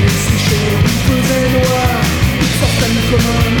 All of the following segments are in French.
si chaud, il faisait noir, il sortait du commun.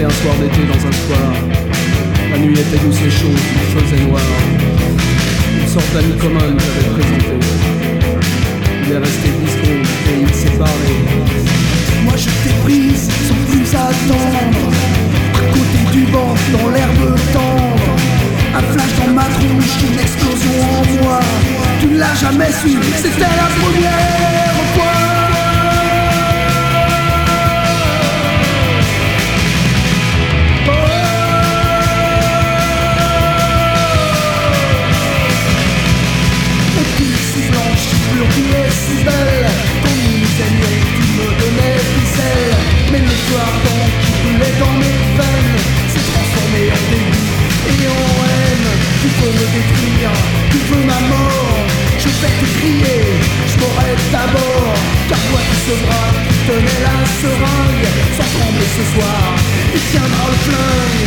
Un soir d'été dans un soir. La nuit était douce et chaude, il faisait noir. Une sorte d'ami commun nous avait présenté. Il est resté 10 secondes et il s'est barré. Une explosion en moi. Tu ne l'as jamais su, c'était la première me détruire Tu veux ma mort. Je vais te crier Je m'aurai d'abord, Car toi qui se braque Tenais la seringue. Sans trembler ce soir Il tiendra le flingue.